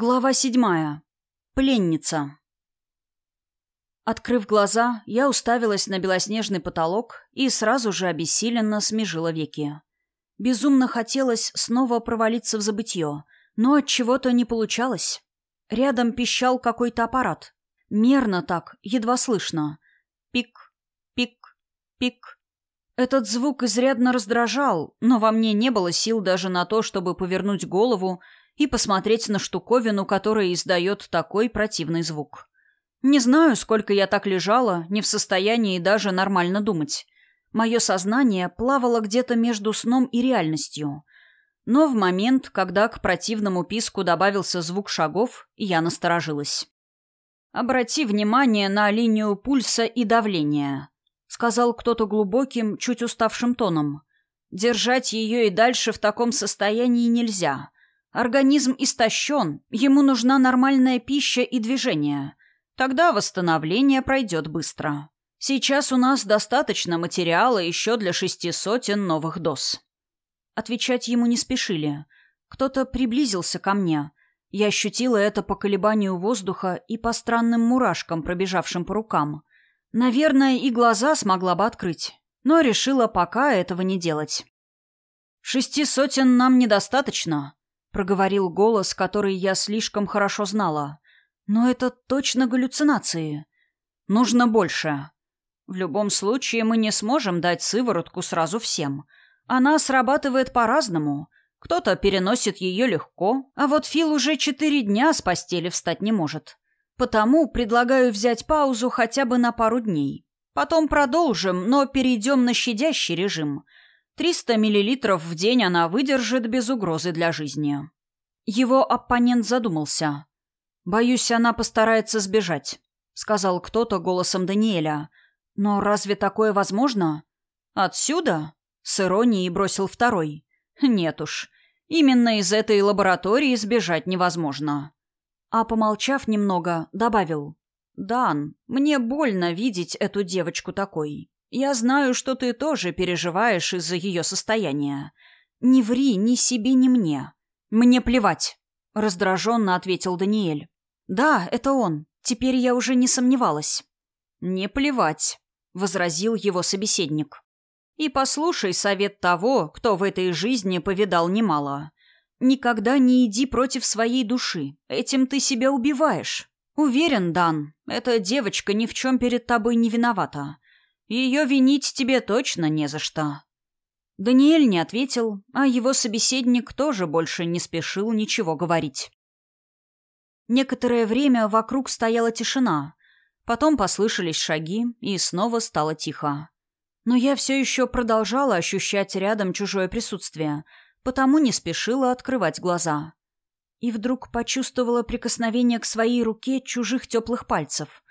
Глава седьмая. Пленница. Открыв глаза, я уставилась на белоснежный потолок и сразу же обессиленно смежила веки. Безумно хотелось снова провалиться в забытье, но от чего-то не получалось. Рядом пищал какой-то аппарат. Мерно так, едва слышно. Пик, пик, пик. Этот звук изрядно раздражал, но во мне не было сил даже на то, чтобы повернуть голову и посмотреть на штуковину, которая издает такой противный звук. Не знаю, сколько я так лежала, не в состоянии даже нормально думать. Мое сознание плавало где-то между сном и реальностью. Но в момент, когда к противному писку добавился звук шагов, я насторожилась. «Обрати внимание на линию пульса и давления», — сказал кто-то глубоким, чуть уставшим тоном. «Держать ее и дальше в таком состоянии нельзя. Организм истощен, ему нужна нормальная пища и движение. Тогда восстановление пройдет быстро. Сейчас у нас достаточно материала еще для шести сотен новых доз. Отвечать ему не спешили. Кто-то приблизился ко мне. Я ощутила это по колебанию воздуха и по странным мурашкам, пробежавшим по рукам. Наверное, и глаза смогла бы открыть, но решила пока этого не делать. «Шести сотен нам недостаточно», — проговорил голос, который я слишком хорошо знала. «Но это точно галлюцинации. Нужно больше. В любом случае мы не сможем дать сыворотку сразу всем. Она срабатывает по-разному. Кто-то переносит ее легко, а вот Фил уже четыре дня с постели встать не может. Потому предлагаю взять паузу хотя бы на пару дней. Потом продолжим, но перейдем на щадящий режим — 300 миллилитров в день она выдержит без угрозы для жизни. Его оппонент задумался. «Боюсь, она постарается сбежать», — сказал кто-то голосом Даниэля. «Но разве такое возможно?» «Отсюда?» — с иронией бросил второй. «Нет уж. Именно из этой лаборатории сбежать невозможно». А помолчав немного, добавил. «Дан, мне больно видеть эту девочку такой. Я знаю, что ты тоже переживаешь из-за ее состояния. Не ври ни себе, ни мне. Мне плевать, раздраженно ответил Даниэль. Да, это он. Теперь я уже не сомневалась. Не плевать, возразил его собеседник. И послушай совет того, кто в этой жизни повидал немало. Никогда не иди против своей души. Этим ты себя убиваешь. Уверен, Дан, эта девочка ни в чем перед тобой не виновата. Ее винить тебе точно не за что». Даниэль не ответил, а его собеседник тоже больше не спешил ничего говорить. Некоторое время вокруг стояла тишина. Потом послышались шаги, и снова стало тихо. Но я все еще продолжала ощущать рядом чужое присутствие, потому не спешила открывать глаза. И вдруг почувствовала прикосновение к своей руке чужих теплых пальцев.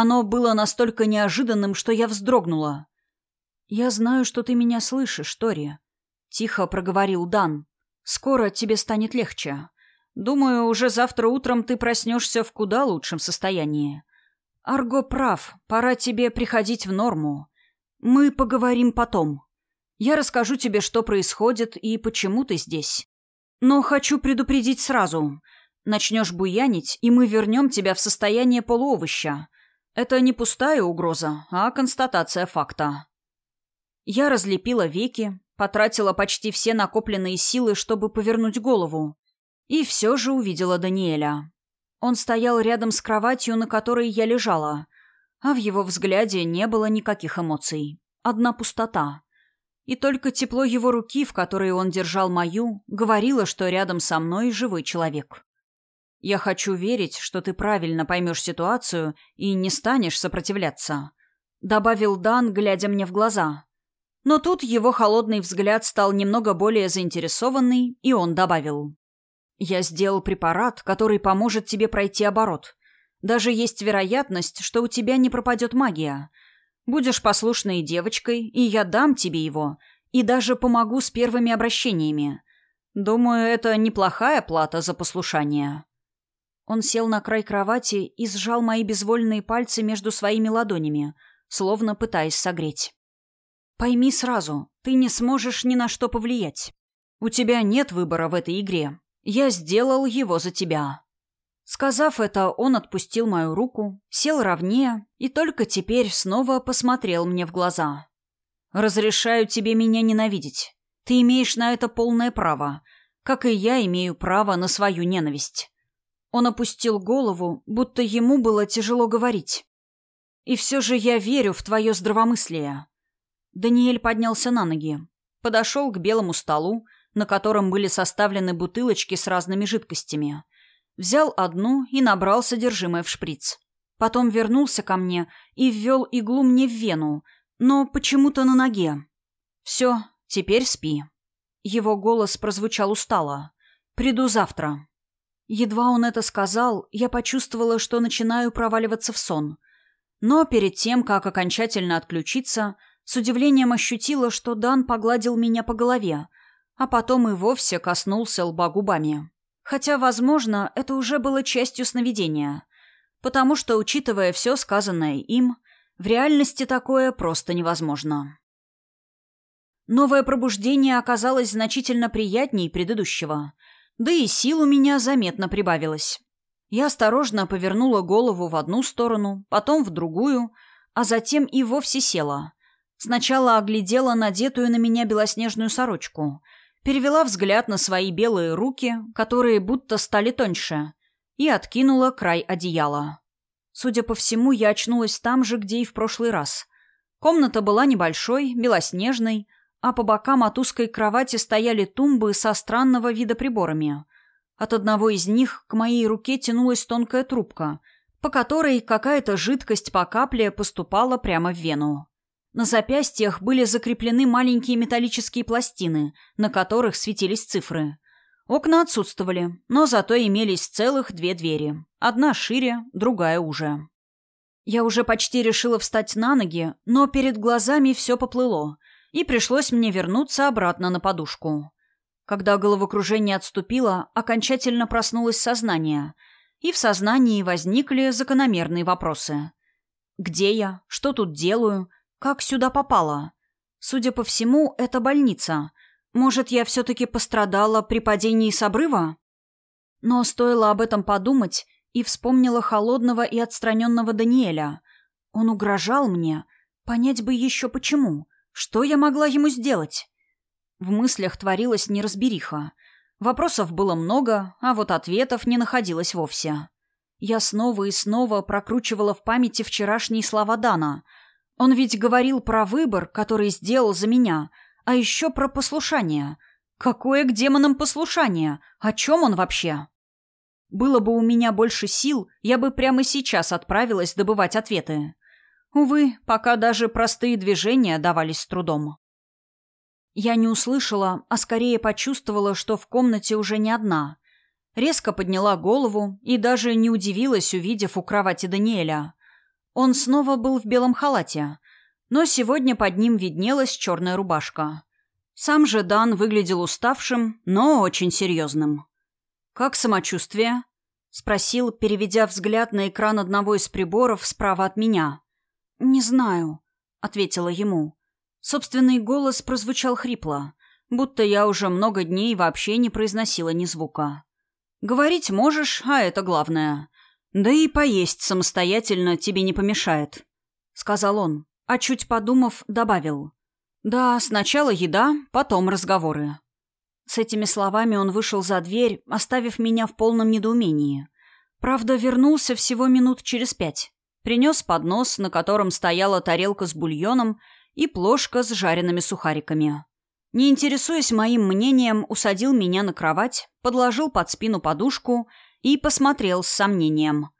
Оно было настолько неожиданным, что я вздрогнула. «Я знаю, что ты меня слышишь, Тори», — тихо проговорил Дан. «Скоро тебе станет легче. Думаю, уже завтра утром ты проснешься в куда лучшем состоянии. Арго прав, пора тебе приходить в норму. Мы поговорим потом. Я расскажу тебе, что происходит и почему ты здесь. Но хочу предупредить сразу. Начнешь буянить, и мы вернем тебя в состояние полуовоща. Это не пустая угроза, а констатация факта. Я разлепила веки, потратила почти все накопленные силы, чтобы повернуть голову. И все же увидела Даниэля. Он стоял рядом с кроватью, на которой я лежала, а в его взгляде не было никаких эмоций. Одна пустота. И только тепло его руки, в которой он держал мою, говорило, что рядом со мной живой человек. Я хочу верить, что ты правильно поймешь ситуацию и не станешь сопротивляться», — добавил Дан, глядя мне в глаза. Но тут его холодный взгляд стал немного более заинтересованный, и он добавил. «Я сделал препарат, который поможет тебе пройти оборот. Даже есть вероятность, что у тебя не пропадет магия. Будешь послушной девочкой, и я дам тебе его, и даже помогу с первыми обращениями. Думаю, это неплохая плата за послушание». Он сел на край кровати и сжал мои безвольные пальцы между своими ладонями, словно пытаясь согреть. «Пойми сразу, ты не сможешь ни на что повлиять. У тебя нет выбора в этой игре. Я сделал его за тебя». Сказав это, он отпустил мою руку, сел ровнее и только теперь снова посмотрел мне в глаза. «Разрешаю тебе меня ненавидеть. Ты имеешь на это полное право, как и я имею право на свою ненависть». Он опустил голову, будто ему было тяжело говорить. «И все же я верю в твое здравомыслие». Даниэль поднялся на ноги, подошел к белому столу, на котором были составлены бутылочки с разными жидкостями – Взял одну и набрал содержимое в шприц. Потом вернулся ко мне и ввел иглу мне в вену, но почему-то на ноге. «Все, теперь спи». Его голос прозвучал устало. «Приду завтра». Едва он это сказал, я почувствовала, что начинаю проваливаться в сон. Но перед тем, как окончательно отключиться, с удивлением ощутила, что Дан погладил меня по голове, а потом и вовсе коснулся лба губами. Хотя, возможно, это уже было частью сновидения. Потому что, учитывая все сказанное им, в реальности такое просто невозможно. Новое пробуждение оказалось значительно приятнее предыдущего, да и сил у меня заметно прибавилось. Я осторожно повернула голову в одну сторону, потом в другую, а затем и вовсе села. Сначала оглядела надетую на меня белоснежную сорочку — перевела взгляд на свои белые руки, которые будто стали тоньше, и откинула край одеяла. Судя по всему, я очнулась там же, где и в прошлый раз. Комната была небольшой, белоснежной, а по бокам от узкой кровати стояли тумбы со странного вида приборами. От одного из них к моей руке тянулась тонкая трубка, по которой какая-то жидкость по капле поступала прямо в вену. На запястьях были закреплены маленькие металлические пластины, на которых светились цифры. Окна отсутствовали, но зато имелись целых две двери. Одна шире, другая уже. Я уже почти решила встать на ноги, но перед глазами все поплыло, и пришлось мне вернуться обратно на подушку. Когда головокружение отступило, окончательно проснулось сознание, и в сознании возникли закономерные вопросы. Где я? Что тут делаю? Как сюда попала? Судя по всему, это больница. Может, я все-таки пострадала при падении с обрыва? Но стоило об этом подумать, и вспомнила холодного и отстраненного Даниэля. Он угрожал мне. Понять бы еще почему. Что я могла ему сделать? В мыслях творилась неразбериха. Вопросов было много, а вот ответов не находилось вовсе. Я снова и снова прокручивала в памяти вчерашние слова Дана — он ведь говорил про выбор, который сделал за меня, а еще про послушание. Какое к демонам послушание? О чем он вообще? Было бы у меня больше сил, я бы прямо сейчас отправилась добывать ответы. Увы, пока даже простые движения давались с трудом. Я не услышала, а скорее почувствовала, что в комнате уже не одна. Резко подняла голову и даже не удивилась, увидев у кровати Даниэля. Он снова был в белом халате, но сегодня под ним виднелась черная рубашка. Сам же Дан выглядел уставшим, но очень серьезным. «Как самочувствие?» — спросил, переведя взгляд на экран одного из приборов справа от меня. «Не знаю», — ответила ему. Собственный голос прозвучал хрипло, будто я уже много дней вообще не произносила ни звука. «Говорить можешь, а это главное. «Да и поесть самостоятельно тебе не помешает», — сказал он, а чуть подумав, добавил. «Да, сначала еда, потом разговоры». С этими словами он вышел за дверь, оставив меня в полном недоумении. Правда, вернулся всего минут через пять. Принес поднос, на котором стояла тарелка с бульоном и плошка с жареными сухариками. Не интересуясь моим мнением, усадил меня на кровать, подложил под спину подушку — и посмотрел с сомнением.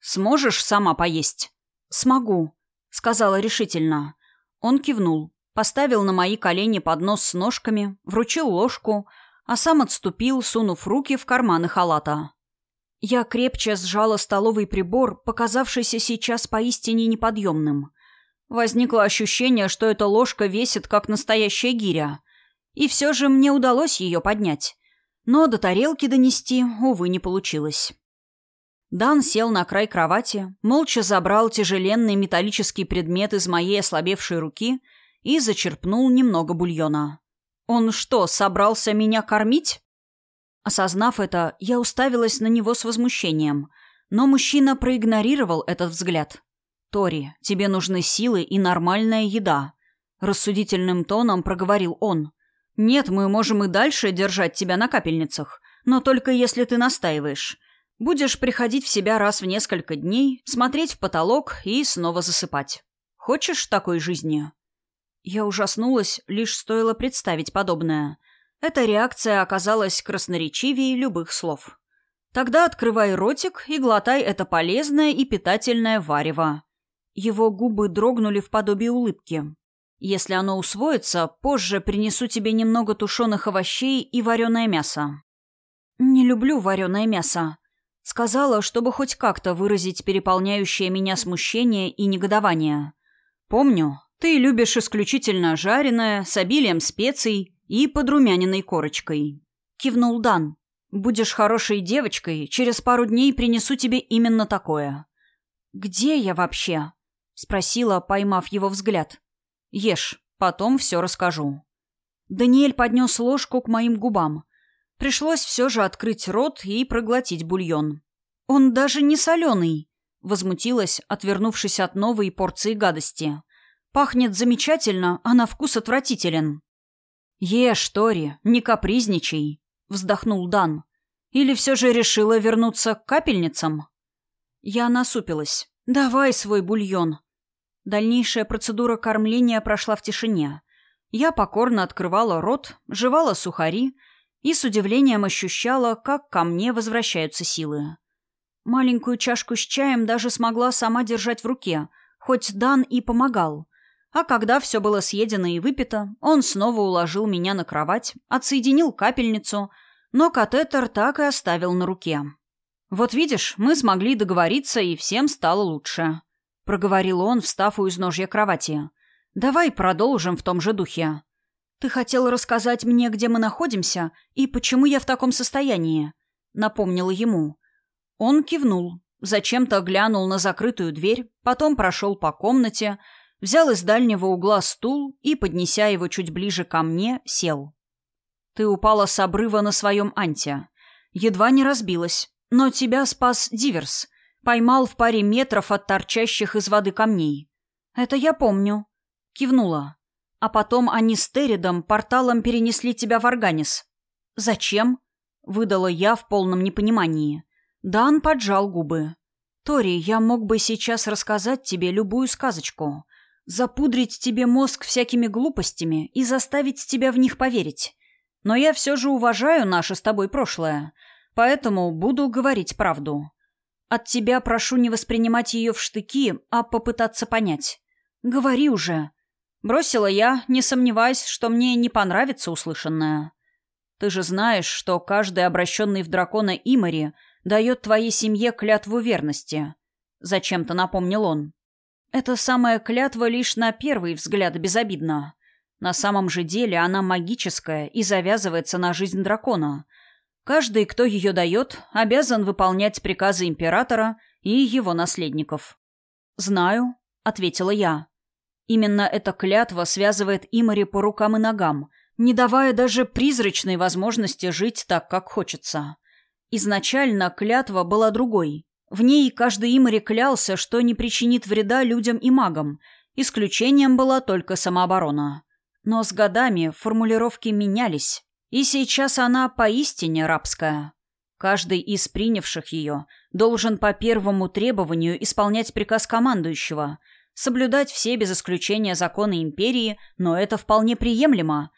«Сможешь сама поесть?» «Смогу», — сказала решительно. Он кивнул, поставил на мои колени поднос с ножками, вручил ложку, а сам отступил, сунув руки в карманы халата. Я крепче сжала столовый прибор, показавшийся сейчас поистине неподъемным. Возникло ощущение, что эта ложка весит, как настоящая гиря. И все же мне удалось ее поднять но до тарелки донести, увы, не получилось. Дан сел на край кровати, молча забрал тяжеленный металлический предмет из моей ослабевшей руки и зачерпнул немного бульона. «Он что, собрался меня кормить?» Осознав это, я уставилась на него с возмущением, но мужчина проигнорировал этот взгляд. «Тори, тебе нужны силы и нормальная еда», — рассудительным тоном проговорил он. «Нет, мы можем и дальше держать тебя на капельницах, но только если ты настаиваешь. Будешь приходить в себя раз в несколько дней, смотреть в потолок и снова засыпать. Хочешь такой жизни?» Я ужаснулась, лишь стоило представить подобное. Эта реакция оказалась красноречивее любых слов. «Тогда открывай ротик и глотай это полезное и питательное варево». Его губы дрогнули в подобии улыбки. «Если оно усвоится, позже принесу тебе немного тушеных овощей и вареное мясо». «Не люблю вареное мясо», Сказала, чтобы хоть как-то выразить переполняющее меня смущение и негодование. «Помню, ты любишь исключительно жареное, с обилием специй и подрумяненной корочкой». Кивнул Дан. «Будешь хорошей девочкой, через пару дней принесу тебе именно такое». «Где я вообще?» — спросила, поймав его взгляд. «Ешь, потом все расскажу». Даниэль поднес ложку к моим губам. Пришлось все же открыть рот и проглотить бульон. «Он даже не соленый!» — возмутилась, отвернувшись от новой порции гадости. «Пахнет замечательно, а на вкус отвратителен». «Ешь, Тори, не капризничай!» — вздохнул Дан. «Или все же решила вернуться к капельницам?» Я насупилась. «Давай свой бульон». Дальнейшая процедура кормления прошла в тишине. Я покорно открывала рот, жевала сухари — и с удивлением ощущала, как ко мне возвращаются силы. Маленькую чашку с чаем даже смогла сама держать в руке, хоть Дан и помогал. А когда все было съедено и выпито, он снова уложил меня на кровать, отсоединил капельницу, но катетер так и оставил на руке. «Вот видишь, мы смогли договориться, и всем стало лучше», — проговорил он, встав у изножья кровати. «Давай продолжим в том же духе». «Ты хотел рассказать мне, где мы находимся и почему я в таком состоянии?» — напомнила ему. Он кивнул, зачем-то глянул на закрытую дверь, потом прошел по комнате, взял из дальнего угла стул и, поднеся его чуть ближе ко мне, сел. «Ты упала с обрыва на своем анте. Едва не разбилась, но тебя спас Диверс. Поймал в паре метров от торчащих из воды камней. Это я помню». Кивнула. А потом они с Терридом порталом перенесли тебя в Органис. Зачем? Выдала я в полном непонимании. Дан поджал губы. Тори, я мог бы сейчас рассказать тебе любую сказочку. Запудрить тебе мозг всякими глупостями и заставить тебя в них поверить. Но я все же уважаю наше с тобой прошлое, поэтому буду говорить правду. От тебя прошу не воспринимать ее в штыки, а попытаться понять. Говори уже, Бросила я, не сомневаясь, что мне не понравится услышанное. Ты же знаешь, что каждый обращенный в дракона Имари дает твоей семье клятву верности. Зачем-то напомнил он. Эта самая клятва лишь на первый взгляд безобидна. На самом же деле она магическая и завязывается на жизнь дракона. Каждый, кто ее дает, обязан выполнять приказы императора и его наследников. «Знаю», — ответила я. Именно эта клятва связывает Имари по рукам и ногам, не давая даже призрачной возможности жить так, как хочется. Изначально клятва была другой. В ней каждый Имари клялся, что не причинит вреда людям и магам. Исключением была только самооборона. Но с годами формулировки менялись, и сейчас она поистине рабская. Каждый из принявших ее должен по первому требованию исполнять приказ командующего – соблюдать все без исключения законы империи, но это вполне приемлемо.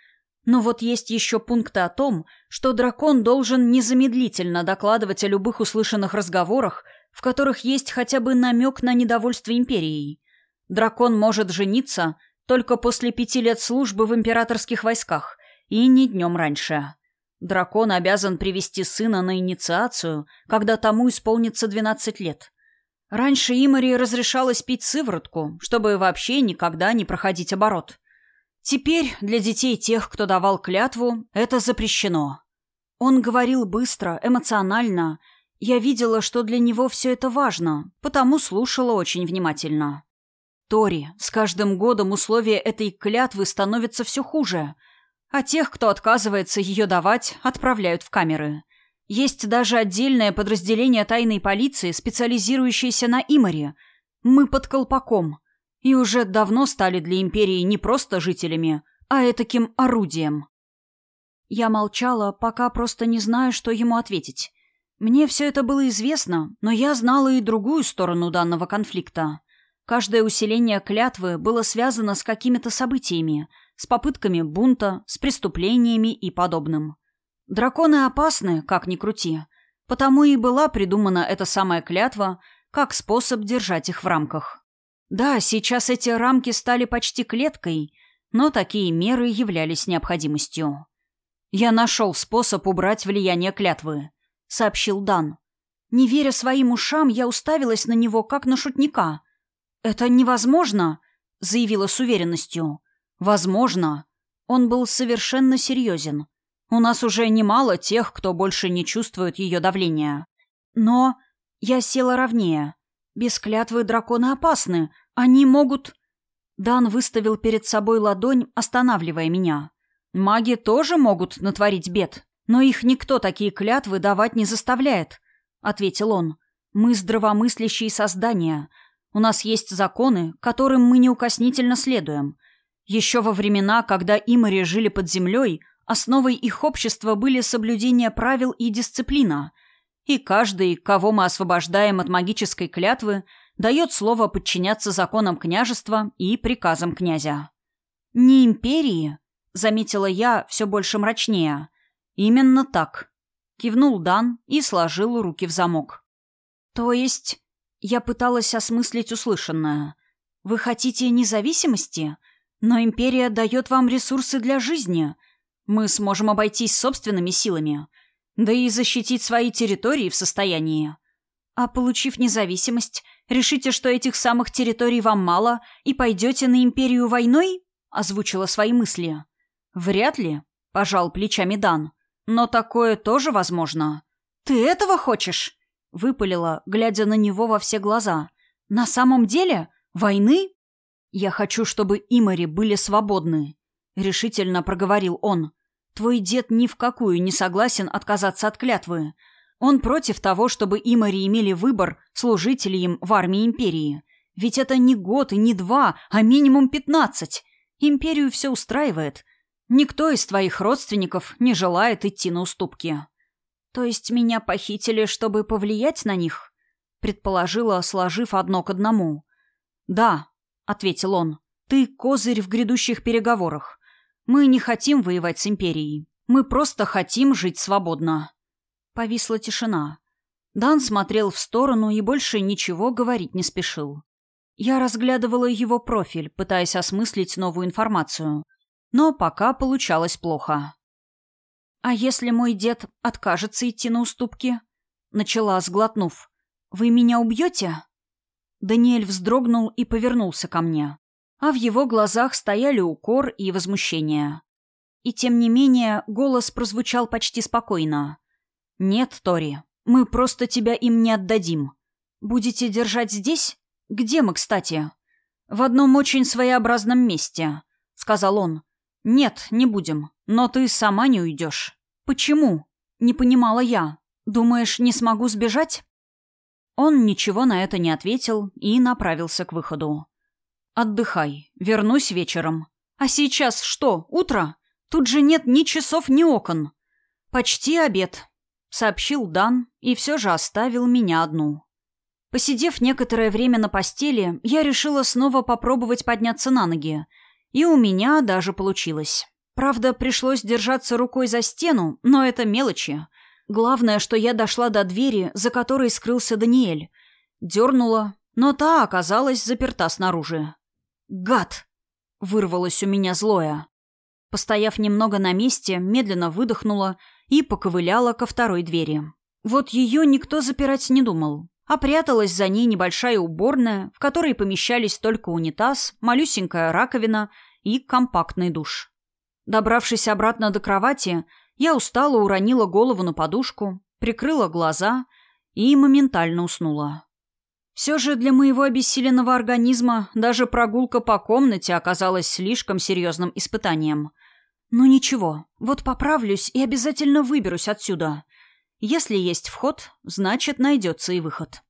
Но вот есть еще пункты о том, что дракон должен незамедлительно докладывать о любых услышанных разговорах, в которых есть хотя бы намек на недовольство империей. Дракон может жениться только после пяти лет службы в императорских войсках и не днем раньше. Дракон обязан привести сына на инициацию, когда тому исполнится 12 лет. Раньше Имари разрешалось пить сыворотку, чтобы вообще никогда не проходить оборот. Теперь для детей тех, кто давал клятву, это запрещено. Он говорил быстро, эмоционально. Я видела, что для него все это важно, потому слушала очень внимательно. Тори, с каждым годом условия этой клятвы становятся все хуже, а тех, кто отказывается ее давать, отправляют в камеры – Есть даже отдельное подразделение тайной полиции, специализирующееся на Имаре. Мы под колпаком. И уже давно стали для империи не просто жителями, а этаким орудием. Я молчала, пока просто не знаю, что ему ответить. Мне все это было известно, но я знала и другую сторону данного конфликта. Каждое усиление клятвы было связано с какими-то событиями, с попытками бунта, с преступлениями и подобным. Драконы опасны, как ни крути. Потому и была придумана эта самая клятва, как способ держать их в рамках. Да, сейчас эти рамки стали почти клеткой, но такие меры являлись необходимостью. «Я нашел способ убрать влияние клятвы», — сообщил Дан. Не веря своим ушам, я уставилась на него, как на шутника. «Это невозможно», — заявила с уверенностью. «Возможно». Он был совершенно серьезен. У нас уже немало тех, кто больше не чувствует ее давления. Но я села ровнее. Без клятвы драконы опасны. Они могут... Дан выставил перед собой ладонь, останавливая меня. Маги тоже могут натворить бед, но их никто такие клятвы давать не заставляет, ответил он. Мы здравомыслящие создания. У нас есть законы, которым мы неукоснительно следуем. Еще во времена, когда имари жили под землей, Основой их общества были соблюдение правил и дисциплина. И каждый, кого мы освобождаем от магической клятвы, дает слово подчиняться законам княжества и приказам князя. «Не империи», — заметила я все больше мрачнее. «Именно так», — кивнул Дан и сложил руки в замок. «То есть...» — я пыталась осмыслить услышанное. «Вы хотите независимости? Но империя дает вам ресурсы для жизни», — мы сможем обойтись собственными силами, да и защитить свои территории в состоянии. А получив независимость, решите, что этих самых территорий вам мало, и пойдете на империю войной?» — озвучила свои мысли. «Вряд ли», — пожал плечами Дан. «Но такое тоже возможно». «Ты этого хочешь?» — выпалила, глядя на него во все глаза. «На самом деле? Войны?» «Я хочу, чтобы Имари были свободны», — решительно проговорил он. Твой дед ни в какую не согласен отказаться от клятвы. Он против того, чтобы имари имели выбор, служить ли им в армии империи. Ведь это не год и не два, а минимум пятнадцать. Империю все устраивает. Никто из твоих родственников не желает идти на уступки. То есть меня похитили, чтобы повлиять на них? Предположила, сложив одно к одному. Да, ответил он. Ты козырь в грядущих переговорах. Мы не хотим воевать с Империей. Мы просто хотим жить свободно». Повисла тишина. Дан смотрел в сторону и больше ничего говорить не спешил. Я разглядывала его профиль, пытаясь осмыслить новую информацию. Но пока получалось плохо. «А если мой дед откажется идти на уступки?» Начала, сглотнув. «Вы меня убьете?» Даниэль вздрогнул и повернулся ко мне а в его глазах стояли укор и возмущение. И тем не менее голос прозвучал почти спокойно. «Нет, Тори, мы просто тебя им не отдадим. Будете держать здесь? Где мы, кстати?» «В одном очень своеобразном месте», — сказал он. «Нет, не будем. Но ты сама не уйдешь». «Почему?» — не понимала я. «Думаешь, не смогу сбежать?» Он ничего на это не ответил и направился к выходу. «Отдыхай. Вернусь вечером». «А сейчас что, утро? Тут же нет ни часов, ни окон». «Почти обед», — сообщил Дан и все же оставил меня одну. Посидев некоторое время на постели, я решила снова попробовать подняться на ноги. И у меня даже получилось. Правда, пришлось держаться рукой за стену, но это мелочи. Главное, что я дошла до двери, за которой скрылся Даниэль. Дернула, но та оказалась заперта снаружи. «Гад!» — вырвалось у меня злое. Постояв немного на месте, медленно выдохнула и поковыляла ко второй двери. Вот ее никто запирать не думал, а пряталась за ней небольшая уборная, в которой помещались только унитаз, малюсенькая раковина и компактный душ. Добравшись обратно до кровати, я устало уронила голову на подушку, прикрыла глаза и моментально уснула. Все же для моего обессиленного организма даже прогулка по комнате оказалась слишком серьезным испытанием. Но ничего, вот поправлюсь и обязательно выберусь отсюда. Если есть вход, значит найдется и выход.